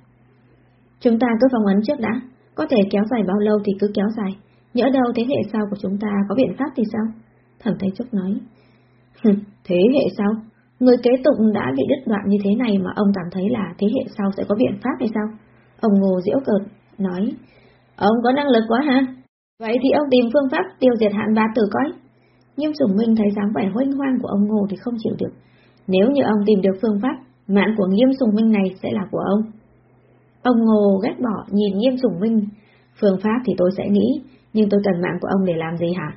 Chúng ta cứ phong ấn trước đã, có thể kéo dài bao lâu thì cứ kéo dài, nhỡ đâu thế hệ sau của chúng ta có biện pháp thì sao? Thẩm Thanh Trúc nói. thế hệ sau? Người kế tục đã bị đứt đoạn như thế này mà ông cảm thấy là thế hệ sau sẽ có biện pháp hay sao? Ông Ngô diễu cợt, nói. Ông có năng lực quá ha? Vậy thì ông tìm phương pháp tiêu diệt hạn bá tử coi. Nhưng Sùng Minh thấy dáng vẻ hoanh hoang của ông Ngô thì không chịu được. Nếu như ông tìm được phương pháp, mạng của Nghiêm Sùng Minh này sẽ là của ông. Ông Ngô ghét bỏ nhìn Nghiêm Sùng Minh. Phương pháp thì tôi sẽ nghĩ, nhưng tôi cần mạng của ông để làm gì hả?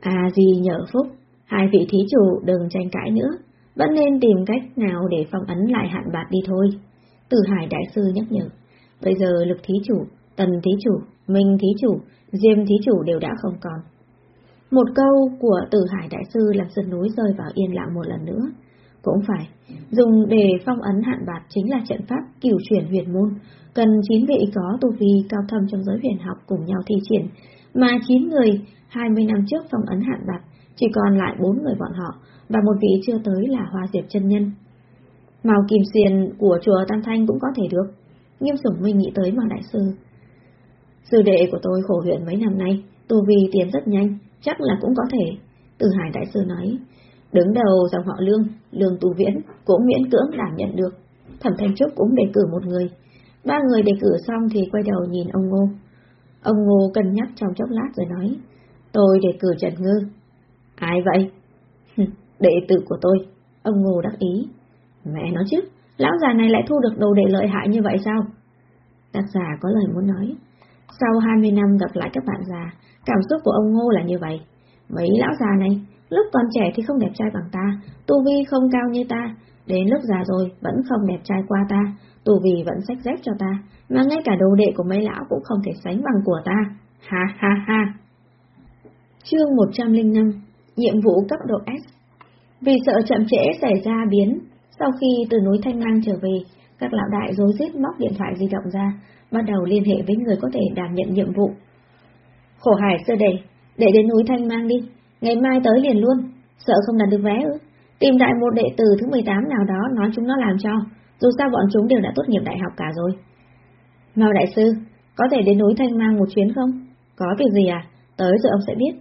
À gì nhờ phúc, hai vị thí chủ đừng tranh cãi nữa, vẫn nên tìm cách nào để phong ấn lại hạn bạc đi thôi. Từ Hải Đại Sư nhắc nhở, bây giờ lực thí chủ, tần thí chủ, minh thí chủ, diêm thí chủ đều đã không còn. Một câu của Từ Hải Đại Sư làm sườn núi rơi vào yên lặng một lần nữa. Cũng phải, dùng để phong ấn hạn bạc chính là trận pháp cửu chuyển huyền môn, cần chín vị có tu vi cao thâm trong giới huyền học cùng nhau thi triển, mà chín người 20 năm trước phong ấn hạn bạc, chỉ còn lại bốn người bọn họ, và một vị chưa tới là Hoa Diệp chân Nhân. Màu kim xiền của chùa Tam Thanh cũng có thể được. Nghiêm sủng minh nghĩ tới Mao Đại Sư. Sư đệ của tôi khổ huyện mấy năm nay, tu vi tiến rất nhanh, chắc là cũng có thể. Từ Hải Đại Sư nói, đứng đầu dòng họ Lương, Lương Tu Viễn cũng miễn cưỡng đảm nhận được. Thẩm Thanh Trúc cũng đề cử một người. Ba người đề cử xong thì quay đầu nhìn ông Ngô. Ông Ngô cân nhắc trong chốc lát rồi nói, Tôi đề cử Trần Ngư. Ai vậy? đệ tử của tôi. Ông Ngô đắc ý. Mẹ nói chứ, lão già này lại thu được đồ đệ lợi hại như vậy sao? Tác giả có lời muốn nói. Sau 20 năm gặp lại các bạn già, cảm xúc của ông Ngô là như vậy. Mấy lão già này, lúc còn trẻ thì không đẹp trai bằng ta, tu vi không cao như ta, đến lúc già rồi vẫn không đẹp trai qua ta, tu vi vẫn sách dép cho ta, mà ngay cả đồ đệ của mấy lão cũng không thể sánh bằng của ta. Ha ha ha. Chương 105 Nhiệm vụ cấp độ S Vì sợ chậm trễ xảy ra biến, sau khi từ núi Thanh Lang trở về, các lão đại rối rít móc điện thoại di động ra, bắt đầu liên hệ với người có thể đảm nhận nhiệm vụ. Khổ hải sơ đề, để đến núi Thanh Mang đi, ngày mai tới liền luôn, sợ không đặt được vé ư. Tìm đại một đệ tử thứ 18 nào đó nói chúng nó làm cho, dù sao bọn chúng đều đã tốt nghiệp đại học cả rồi. Mao đại sư, có thể đến núi Thanh Mang một chuyến không? Có việc gì à? Tới rồi ông sẽ biết.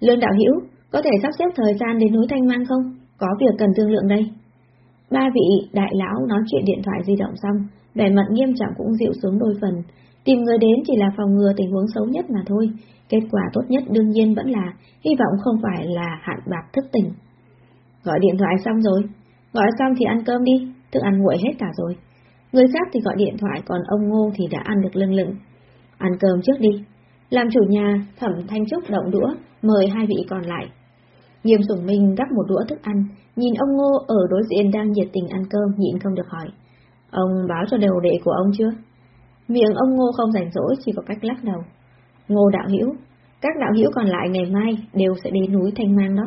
Lương đạo hữu có thể sắp xếp thời gian đến núi Thanh Mang không? Có việc cần thương lượng đây. Ba vị đại lão nói chuyện điện thoại di động xong, vẻ mặt nghiêm trọng cũng dịu xuống đôi phần. Tìm người đến chỉ là phòng ngừa tình huống xấu nhất mà thôi. Kết quả tốt nhất đương nhiên vẫn là hy vọng không phải là hạn bạc thức tỉnh. Gọi điện thoại xong rồi. Gọi xong thì ăn cơm đi, thức ăn nguội hết cả rồi. Người khác thì gọi điện thoại còn ông Ngô thì đã ăn được lưng lửng. Ăn cơm trước đi. Làm chủ nhà, thẩm thanh trúc động đũa, mời hai vị còn lại. Nghiêm sủng minh gắp một đũa thức ăn, nhìn ông Ngô ở đối diện đang nhiệt tình ăn cơm nhịn không được hỏi. Ông báo cho đều đệ của ông chưa? Miệng ông Ngô không rảnh rỗi chỉ có cách lắc đầu. Ngô đạo hữu, các đạo hữu còn lại ngày mai đều sẽ đến núi Thanh Mang đó.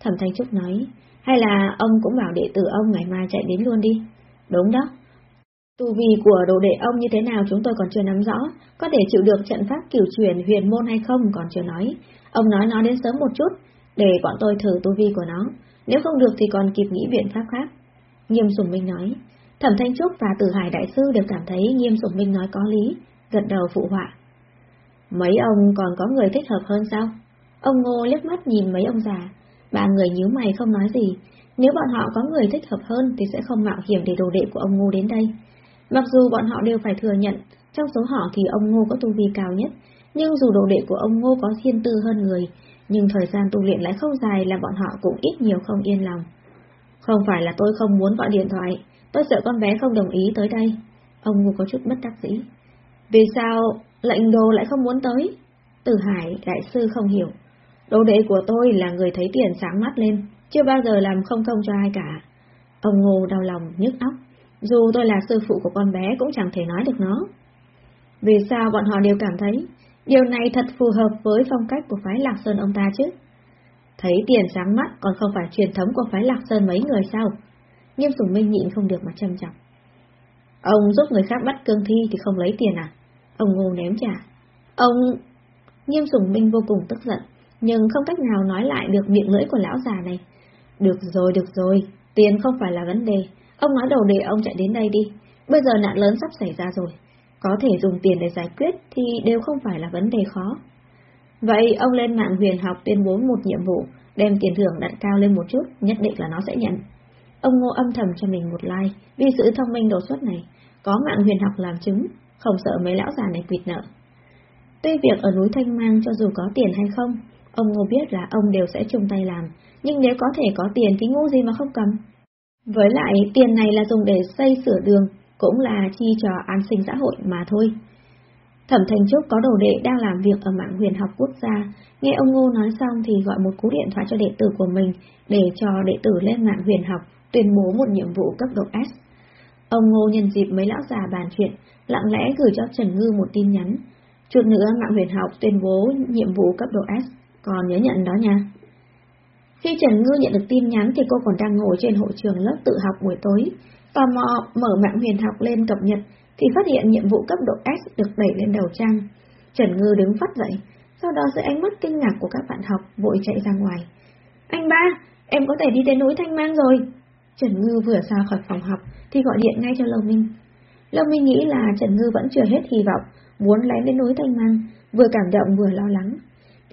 Thẩm Thanh Trúc nói, hay là ông cũng bảo đệ tử ông ngày mai chạy đến luôn đi. Đúng đó, Tu vi của đồ đệ ông như thế nào chúng tôi còn chưa nắm rõ, có thể chịu được trận pháp kiểu truyền huyền môn hay không còn chưa nói. Ông nói nó đến sớm một chút, để bọn tôi thử tu vi của nó, nếu không được thì còn kịp nghĩ biện pháp khác. Nghiêm Sùng Minh nói, Thẩm Thanh Trúc và Tử Hải Đại Sư đều cảm thấy Nghiêm Sùng Minh nói có lý, gật đầu phụ họa. Mấy ông còn có người thích hợp hơn sao? Ông Ngô liếc mắt nhìn mấy ông già, ba người nhíu mày không nói gì, nếu bọn họ có người thích hợp hơn thì sẽ không mạo hiểm để đồ đệ của ông Ngô đến đây. Mặc dù bọn họ đều phải thừa nhận, trong số họ thì ông Ngô có tu vi cao nhất, nhưng dù đồ đệ của ông Ngô có thiên tư hơn người, nhưng thời gian tu luyện lại không dài là bọn họ cũng ít nhiều không yên lòng. Không phải là tôi không muốn gọi điện thoại, tôi sợ con bé không đồng ý tới đây. Ông Ngô có chút bất đắc dĩ. Vì sao lệnh đồ lại không muốn tới? Tử Hải, đại sư không hiểu. Đồ đệ của tôi là người thấy tiền sáng mắt lên, chưa bao giờ làm không công cho ai cả. Ông Ngô đau lòng, nhức óc. Dù tôi là sư phụ của con bé cũng chẳng thể nói được nó. Vì sao bọn họ đều cảm thấy điều này thật phù hợp với phong cách của phái Lạc Sơn ông ta chứ? Thấy tiền sáng mắt còn không phải truyền thống của phái Lạc Sơn mấy người sao? nghiêm Sùng Minh nhịn không được mà châm trọng. Ông giúp người khác bắt cương thi thì không lấy tiền à? Ông Ngô ném trả. Ông... Nghiêm Sùng Minh vô cùng tức giận, nhưng không cách nào nói lại được miệng lưỡi của lão già này. Được rồi, được rồi, tiền không phải là vấn đề. Ông nói đầu đề ông chạy đến đây đi. Bây giờ nạn lớn sắp xảy ra rồi. Có thể dùng tiền để giải quyết thì đều không phải là vấn đề khó. Vậy ông lên mạng huyền học tuyên bố một nhiệm vụ, đem tiền thưởng đặt cao lên một chút, nhất định là nó sẽ nhận. Ông Ngô âm thầm cho mình một like, vì sự thông minh đột xuất này, có mạng huyền học làm chứng, không sợ mấy lão già này quỵt nợ. Tuy việc ở núi Thanh Mang cho dù có tiền hay không, ông Ngô biết là ông đều sẽ chung tay làm, nhưng nếu có thể có tiền thì ngu gì mà không cầm. Với lại tiền này là dùng để xây sửa đường, cũng là chi cho an sinh xã hội mà thôi. Thẩm Thành Trúc có đồ đệ đang làm việc ở mạng huyền học quốc gia, nghe ông Ngô nói xong thì gọi một cú điện thoại cho đệ tử của mình để cho đệ tử lên mạng huyền học tuyên bố một nhiệm vụ cấp độ S. Ông Ngô nhân dịp mấy lão già bàn chuyện, lặng lẽ gửi cho Trần Ngư một tin nhắn. Chút nữa mạng huyền học tuyên bố nhiệm vụ cấp độ S, còn nhớ nhận đó nha. Khi Trần Ngư nhận được tin nhắn thì cô còn đang ngồi trên hội trường lớp tự học buổi tối, tò mò mở mạng huyền học lên cập nhật thì phát hiện nhiệm vụ cấp độ S được đẩy lên đầu trang. Trần Ngư đứng phát dậy, sau đó dưới ánh mắt kinh ngạc của các bạn học vội chạy ra ngoài. Anh ba, em có thể đi đến núi Thanh Mang rồi. Trần Ngư vừa ra khỏi phòng học thì gọi điện ngay cho Lâu Minh. Lâu Minh nghĩ là Trần Ngư vẫn chưa hết hy vọng, muốn lén đến núi Thanh Mang, vừa cảm động vừa lo lắng.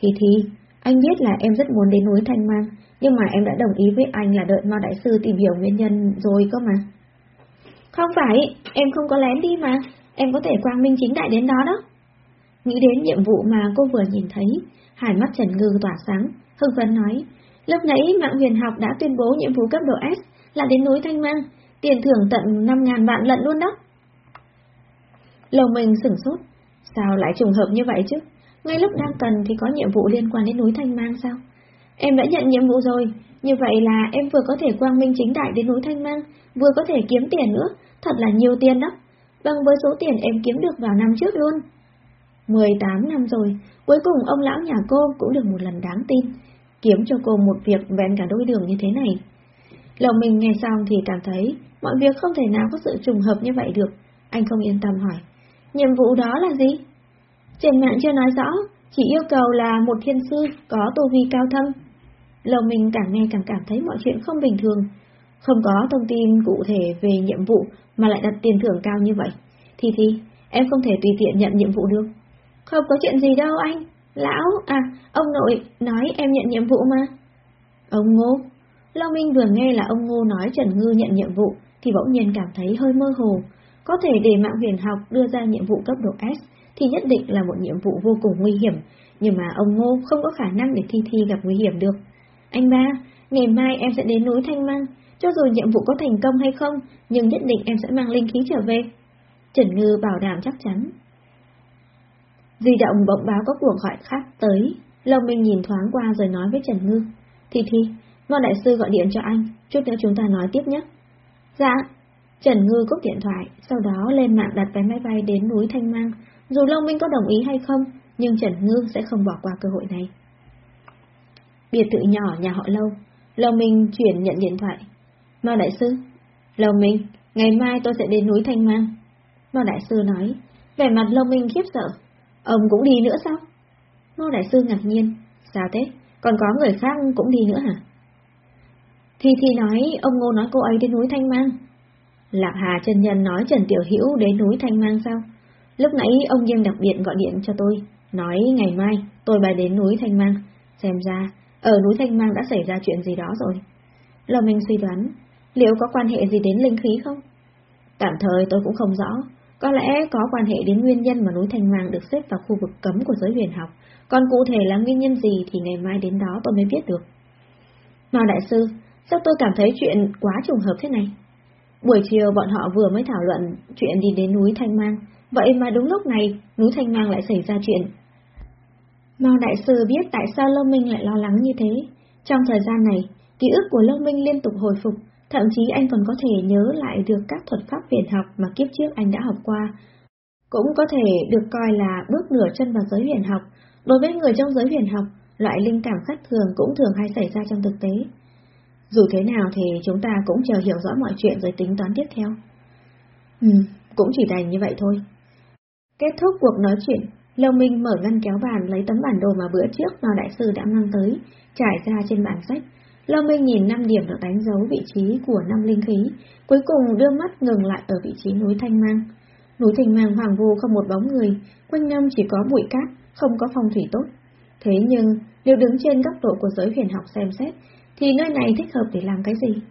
Thì thì, anh biết là em rất muốn đến núi Thanh Mang, nhưng mà em đã đồng ý với anh là đợi Mao Đại Sư tìm hiểu nguyên nhân rồi cơ mà. Không phải, em không có lén đi mà, em có thể quang minh chính đại đến đó đó. Nghĩ đến nhiệm vụ mà cô vừa nhìn thấy, hai mắt Trần Ngư tỏa sáng, hưng phấn nói, lúc nãy mạng huyền học đã tuyên bố nhiệm vụ cấp độ S là đến núi Thanh Mang, tiền thưởng tận 5.000 vạn lận luôn đó. Lầu mình sửng sốt, sao lại trùng hợp như vậy chứ? Ngay lúc đang cần thì có nhiệm vụ liên quan đến núi Thanh Mang sao? Em đã nhận nhiệm vụ rồi, như vậy là em vừa có thể quang minh chính đại đến núi Thanh Mang, vừa có thể kiếm tiền nữa, thật là nhiều tiền đó. Bằng với số tiền em kiếm được vào năm trước luôn. 18 năm rồi, cuối cùng ông lão nhà cô cũng được một lần đáng tin, kiếm cho cô một việc vẹn cả đôi đường như thế này. Lòng mình nghe xong thì cảm thấy mọi việc không thể nào có sự trùng hợp như vậy được. Anh không yên tâm hỏi, nhiệm vụ đó là gì? Trên mạng chưa nói rõ, chỉ yêu cầu là một thiên sư có tu vi cao thâm. Lòng mình càng nghe càng cảm thấy mọi chuyện không bình thường, không có thông tin cụ thể về nhiệm vụ mà lại đặt tiền thưởng cao như vậy. Thì thì, em không thể tùy tiện nhận nhiệm vụ được. Không có chuyện gì đâu anh. Lão, à, ông nội, nói em nhận nhiệm vụ mà. Ông Ngô. Lâu Minh vừa nghe là ông Ngô nói Trần Ngư nhận nhiệm vụ, thì bỗng nhiên cảm thấy hơi mơ hồ. Có thể để mạng huyền học đưa ra nhiệm vụ cấp độ S, thì nhất định là một nhiệm vụ vô cùng nguy hiểm, nhưng mà ông Ngô không có khả năng để Thi Thi gặp nguy hiểm được. Anh ba, ngày mai em sẽ đến núi Thanh Mang, cho dù nhiệm vụ có thành công hay không, nhưng nhất định em sẽ mang linh khí trở về. Trần Ngư bảo đảm chắc chắn. Di động bỗng báo có cuộc gọi khác tới, Long Minh nhìn thoáng qua rồi nói với Trần Ngư. Thì thì, Mao Đại Sư gọi điện cho anh, chút nữa chúng ta nói tiếp nhé. Dạ. Trần Ngư cúp điện thoại, sau đó lên mạng đặt vé máy bay đến núi Thanh Mang. Dù Long Minh có đồng ý hay không, nhưng Trần Ngư sẽ không bỏ qua cơ hội này. Biệt thự nhỏ nhà họ Lâu, Lâu Minh chuyển nhận điện thoại. Mao Đại Sư, Lâu Minh, ngày mai tôi sẽ đến núi Thanh Mang. Mao Đại Sư nói, vẻ mặt Lâu Minh khiếp sợ. Ông cũng đi nữa sao? Mao Đại Sư ngạc nhiên, sao thế? Còn có người khác cũng đi nữa hả? thi thi nói, ông Ngô nói cô ấy đến núi Thanh Mang. Lạc Hà chân nhân nói Trần Tiểu Hữu đến núi Thanh Mang sao? Lúc nãy ông Nghiêm đặc biệt gọi điện cho tôi, nói ngày mai tôi bay đến núi Thanh Mang. Xem ra, ở núi Thanh Mang đã xảy ra chuyện gì đó rồi. Lò minh suy đoán, liệu có quan hệ gì đến linh khí không? Tạm thời tôi cũng không rõ, Có lẽ có quan hệ đến nguyên nhân mà núi Thanh Mang được xếp vào khu vực cấm của giới huyền học, còn cụ thể là nguyên nhân gì thì ngày mai đến đó tôi mới biết được. Mao Đại Sư, sao tôi cảm thấy chuyện quá trùng hợp thế này? Buổi chiều bọn họ vừa mới thảo luận chuyện đi đến núi Thanh Mang, vậy mà đúng lúc này núi Thanh Mang lại xảy ra chuyện. Mao Đại Sư biết tại sao Lâm Minh lại lo lắng như thế. Trong thời gian này, ký ức của Lâm Minh liên tục hồi phục, thậm chí anh còn có thể nhớ lại được các thuật pháp viện học mà kiếp trước anh đã học qua. Cũng có thể được coi là bước nửa chân vào giới huyền học. Đối với người trong giới huyền học, loại linh cảm khác thường cũng thường hay xảy ra trong thực tế. Dù thế nào thì chúng ta cũng chờ hiểu rõ mọi chuyện rồi tính toán tiếp theo. Ừ, cũng chỉ đành như vậy thôi. Kết thúc cuộc nói chuyện, Lâu Minh mở ngăn kéo bàn lấy tấm bản đồ mà bữa trước mà đại sư đã mang tới, trải ra trên bản sách. Lâu Minh nhìn năm điểm được đánh dấu vị trí của năm linh khí, cuối cùng đưa mắt ngừng lại ở vị trí núi Thanh Mang. Núi Thanh Mang hoàng vu không một bóng người, quanh năm chỉ có bụi cát, không có phong thủy tốt. Thế nhưng, nếu đứng trên góc độ của giới huyền học xem xét, thì nơi này thích hợp để làm cái gì?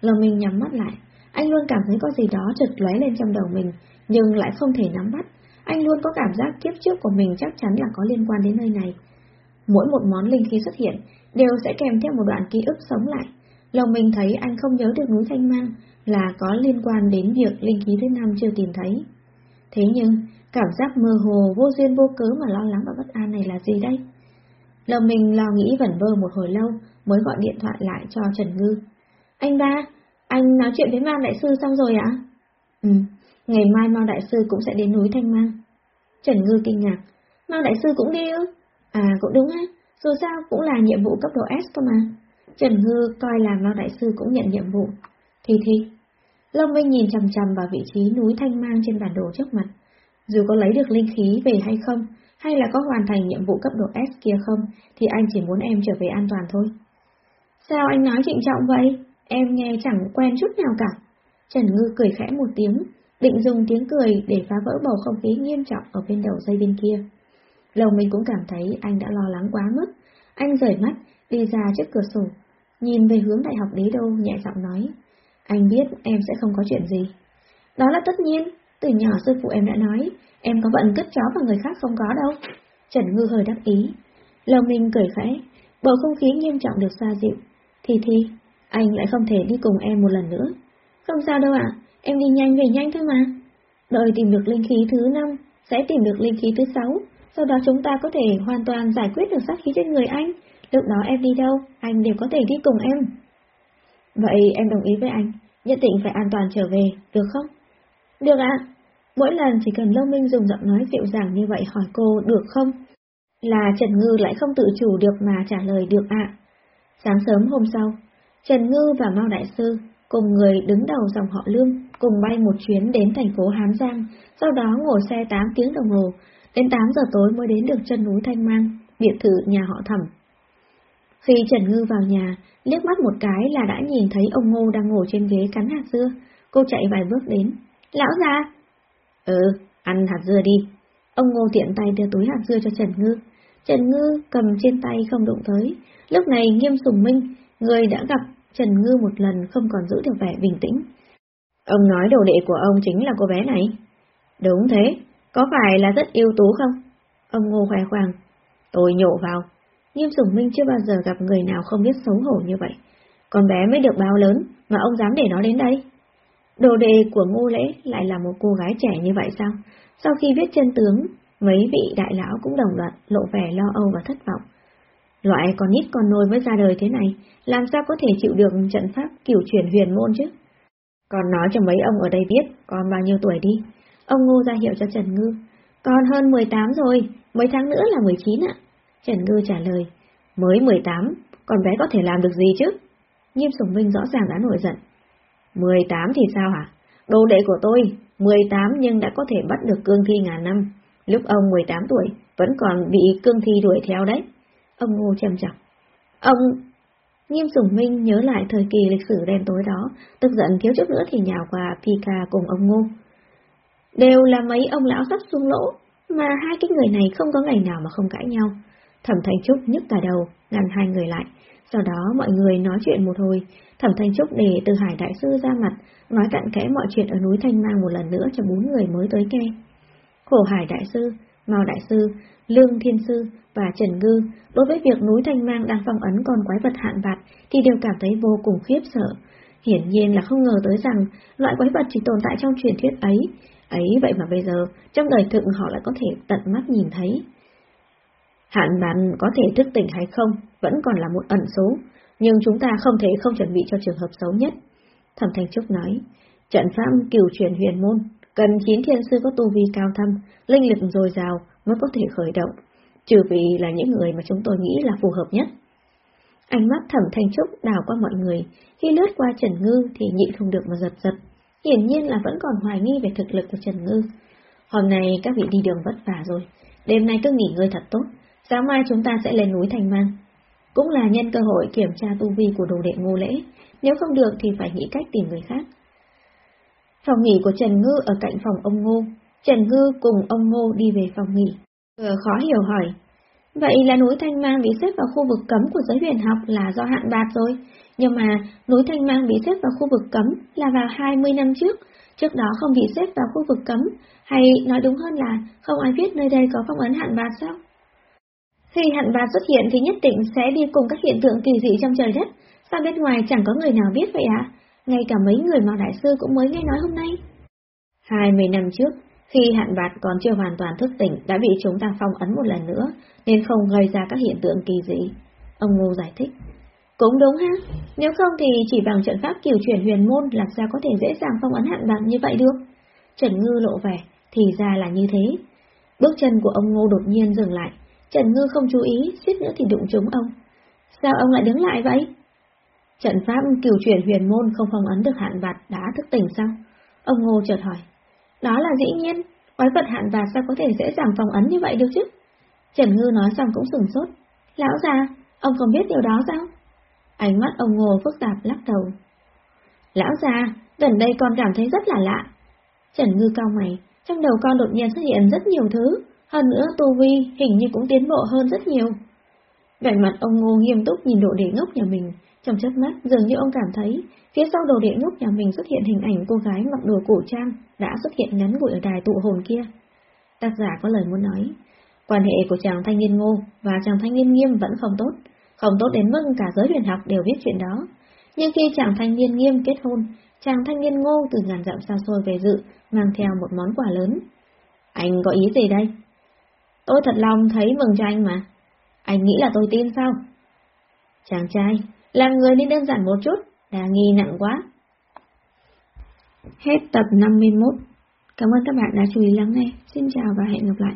Lâu Minh nhắm mắt lại, anh luôn cảm thấy có gì đó chợt lóe lên trong đầu mình, nhưng lại không thể nắm bắt. Anh luôn có cảm giác kiếp trước của mình chắc chắn là có liên quan đến nơi này. Mỗi một món linh khí xuất hiện đều sẽ kèm theo một đoạn ký ức sống lại. Lòng mình thấy anh không nhớ được núi Thanh Mang là có liên quan đến việc linh khí thứ năm chưa tìm thấy. Thế nhưng, cảm giác mơ hồ, vô duyên vô cớ mà lo lắng và bất an này là gì đây? Lòng mình lo nghĩ vẩn vơ một hồi lâu mới gọi điện thoại lại cho Trần Ngư. Anh ba, anh nói chuyện với Mao Đại Sư xong rồi ạ? Ừ, ngày mai Mao Đại Sư cũng sẽ đến núi Thanh Mang. Trần Ngư kinh ngạc, Mao Đại Sư cũng đi ư? À cũng đúng á, dù sao cũng là nhiệm vụ cấp độ S cơ mà. Trần Ngư coi là Mao Đại Sư cũng nhận nhiệm vụ. Thì thì, Long Minh nhìn chầm chầm vào vị trí núi Thanh Mang trên bản đồ trước mặt. Dù có lấy được linh khí về hay không, hay là có hoàn thành nhiệm vụ cấp độ S kia không, thì anh chỉ muốn em trở về an toàn thôi. Sao anh nói trịnh trọng vậy? Em nghe chẳng quen chút nào cả. Trần Ngư cười khẽ một tiếng, định dùng tiếng cười để phá vỡ bầu không khí nghiêm trọng ở bên đầu dây bên kia. Lòng mình cũng cảm thấy anh đã lo lắng quá mức. Anh rời mắt, đi ra trước cửa sổ, nhìn về hướng đại học đế đô nhẹ giọng nói. Anh biết em sẽ không có chuyện gì. Đó là tất nhiên, từ nhỏ sư phụ em đã nói, em có vận cất chó và người khác không có đâu. Trần Ngư hơi đắc ý. Lòng mình cười khẽ, bầu không khí nghiêm trọng được xoa dịu. Thì thì, anh lại không thể đi cùng em một lần nữa. Không sao đâu ạ, em đi nhanh về nhanh thôi mà. Đợi tìm được linh khí thứ năm, sẽ tìm được linh khí thứ sáu, sau đó chúng ta có thể hoàn toàn giải quyết được sát khí trên người anh. Lúc đó em đi đâu, anh đều có thể đi cùng em. Vậy em đồng ý với anh, nhất định phải an toàn trở về, được không? Được ạ. Mỗi lần chỉ cần Lâu Minh dùng giọng nói dịu dàng như vậy hỏi cô được không? Là Trần Ngư lại không tự chủ được mà trả lời được ạ. Sáng sớm hôm sau, Trần Ngư và Mao Đại Sư cùng người đứng đầu dòng họ Lương cùng bay một chuyến đến thành phố Hán Giang, sau đó ngồi xe 8 tiếng đồng hồ, đến 8 giờ tối mới đến được chân núi Thanh Mang, biệt thự nhà họ Thẩm. Khi Trần Ngư vào nhà, liếc mắt một cái là đã nhìn thấy ông Ngô đang ngồi trên ghế cắn hạt dưa, cô chạy vài bước đến. Lão già! Ừ, ăn hạt dưa đi. Ông Ngô tiện tay đưa túi hạt dưa cho Trần Ngư. Trần Ngư cầm trên tay không đụng tới. Lúc này Nghiêm Sùng Minh, người đã gặp Trần Ngư một lần không còn giữ được vẻ bình tĩnh. Ông nói đồ đệ của ông chính là cô bé này. Đúng thế, có phải là rất yêu tú không? Ông Ngô khoe khoang. Tôi nhổ vào. Nghiêm Sủng Minh chưa bao giờ gặp người nào không biết xấu hổ như vậy. Con bé mới được bao lớn mà ông dám để nó đến đây. Đồ đề của Ngô Lễ lại là một cô gái trẻ như vậy sao? Sau khi viết chân tướng, mấy vị đại lão cũng đồng loạt lộ vẻ lo âu và thất vọng. Loại con nít con nôi mới ra đời thế này, làm sao có thể chịu được trận pháp kiểu chuyển huyền môn chứ? Còn nói cho mấy ông ở đây biết, con bao nhiêu tuổi đi. Ông Ngô ra hiệu cho Trần Ngư. Con hơn 18 rồi, mấy tháng nữa là 19 ạ. Trần Ngư trả lời. Mới 18, con bé có thể làm được gì chứ? Nghiêm Sùng Minh rõ ràng đã nổi giận. 18 thì sao hả? Đồ đệ của tôi, 18 nhưng đã có thể bắt được cương thi ngàn năm. Lúc ông 18 tuổi, vẫn còn bị cương thi đuổi theo đấy. Ông Ngô trầm trọng. Ông... Nghiêm Sùng Minh nhớ lại thời kỳ lịch sử đen tối đó, tức giận thiếu chút nữa thì nhào qua Pika cùng ông Ngô. Đều là mấy ông lão sắp xuống lỗ, mà hai cái người này không có ngày nào mà không cãi nhau. Thẩm Thanh Trúc nhức cả đầu, ngăn hai người lại. Sau đó mọi người nói chuyện một hồi, Thẩm Thanh Trúc để từ Hải Đại Sư ra mặt, nói cặn kẽ mọi chuyện ở núi Thanh Mang một lần nữa cho bốn người mới tới nghe. Khổ Hải Đại Sư, Mao Đại Sư, Lương Thiên Sư và Trần Ngư đối với việc núi Thanh Mang đang phong ấn con quái vật hạn bạt thì đều cảm thấy vô cùng khiếp sợ. Hiển nhiên là không ngờ tới rằng loại quái vật chỉ tồn tại trong truyền thuyết ấy, ấy vậy mà bây giờ trong đời thực họ lại có thể tận mắt nhìn thấy. Hạn bạn có thể thức tỉnh hay không vẫn còn là một ẩn số, nhưng chúng ta không thể không chuẩn bị cho trường hợp xấu nhất. Thẩm Thanh Trúc nói, trận pháp cửu truyền huyền môn, cần chín thiên sư có tu vi cao thâm, linh lực dồi dào mới có thể khởi động, trừ vì là những người mà chúng tôi nghĩ là phù hợp nhất. Ánh mắt Thẩm Thanh Trúc đảo qua mọi người, khi lướt qua Trần Ngư thì nhịn không được mà giật giật, hiển nhiên là vẫn còn hoài nghi về thực lực của Trần Ngư. Hôm nay các vị đi đường vất vả rồi, đêm nay cứ nghỉ ngơi thật tốt, sáng mai chúng ta sẽ lên núi Thành Mang. Cũng là nhân cơ hội kiểm tra tu vi của đồ đệ ngô lễ, nếu không được thì phải nghĩ cách tìm người khác. Phòng nghỉ của Trần Ngư ở cạnh phòng ông Ngô, Trần Ngư cùng ông Ngô đi về phòng nghỉ. Vừa khó hiểu hỏi, vậy là núi Thanh Mang bị xếp vào khu vực cấm của giới huyền học là do hạn bạc rồi, nhưng mà núi Thanh Mang bị xếp vào khu vực cấm là vào 20 năm trước, trước đó không bị xếp vào khu vực cấm, hay nói đúng hơn là không ai biết nơi đây có phong ấn hạn bạc sao? Khi hạn bạc xuất hiện thì nhất định sẽ đi cùng các hiện tượng kỳ dị trong trời đất, sao bên ngoài chẳng có người nào biết vậy ạ? À? Ngay cả mấy người mà đại sư cũng mới nghe nói hôm nay. 20 năm trước, khi hạn bạc còn chưa hoàn toàn thức tỉnh đã bị chúng ta phong ấn một lần nữa, nên không gây ra các hiện tượng kỳ dị. Ông Ngô giải thích. Cũng đúng ha, nếu không thì chỉ bằng trận pháp kiểu chuyển huyền môn làm sao có thể dễ dàng phong ấn hạn bạc như vậy được. Trần Ngư lộ vẻ, thì ra là như thế. Bước chân của ông Ngô đột nhiên dừng lại, Trần Ngư không chú ý, suýt nữa thì đụng trúng ông. Sao ông lại đứng lại vậy? Trận pháp kiều chuyển huyền môn không phong ấn được hạn vạt đã thức tỉnh sao? Ông Ngô chợt hỏi. Đó là dĩ nhiên, quái vật hạn vạt sao có thể dễ dàng phong ấn như vậy được chứ? Trần Ngư nói xong cũng sừng sốt. Lão già, ông không biết điều đó sao? Ánh mắt ông Ngô phức tạp lắc đầu. Lão già, gần đây con cảm thấy rất là lạ. Trần Ngư cao mày, trong đầu con đột nhiên xuất hiện rất nhiều thứ, hơn nữa tu vi hình như cũng tiến bộ hơn rất nhiều. Vẻ mặt ông Ngô nghiêm túc nhìn độ đề ngốc nhà mình, trong chớp mắt dường như ông cảm thấy phía sau đồ điện ngốc nhà mình xuất hiện hình ảnh cô gái mặc đồ cổ trang đã xuất hiện ngắn ngủi ở đài tụ hồn kia. Tác giả có lời muốn nói, quan hệ của chàng thanh niên ngô và chàng thanh niên nghiêm vẫn không tốt, không tốt đến mức cả giới huyền học đều biết chuyện đó. Nhưng khi chàng thanh niên nghiêm kết hôn, chàng thanh niên ngô từ ngàn dặm xa xôi về dự, mang theo một món quà lớn. Anh có ý gì đây? Tôi thật lòng thấy mừng cho anh mà. Anh nghĩ là tôi tin sao? Chàng trai, làm người nên đơn giản một chút, đa nghi nặng quá. Hết tập 51. Cảm ơn các bạn đã chú ý lắng nghe. Xin chào và hẹn gặp lại.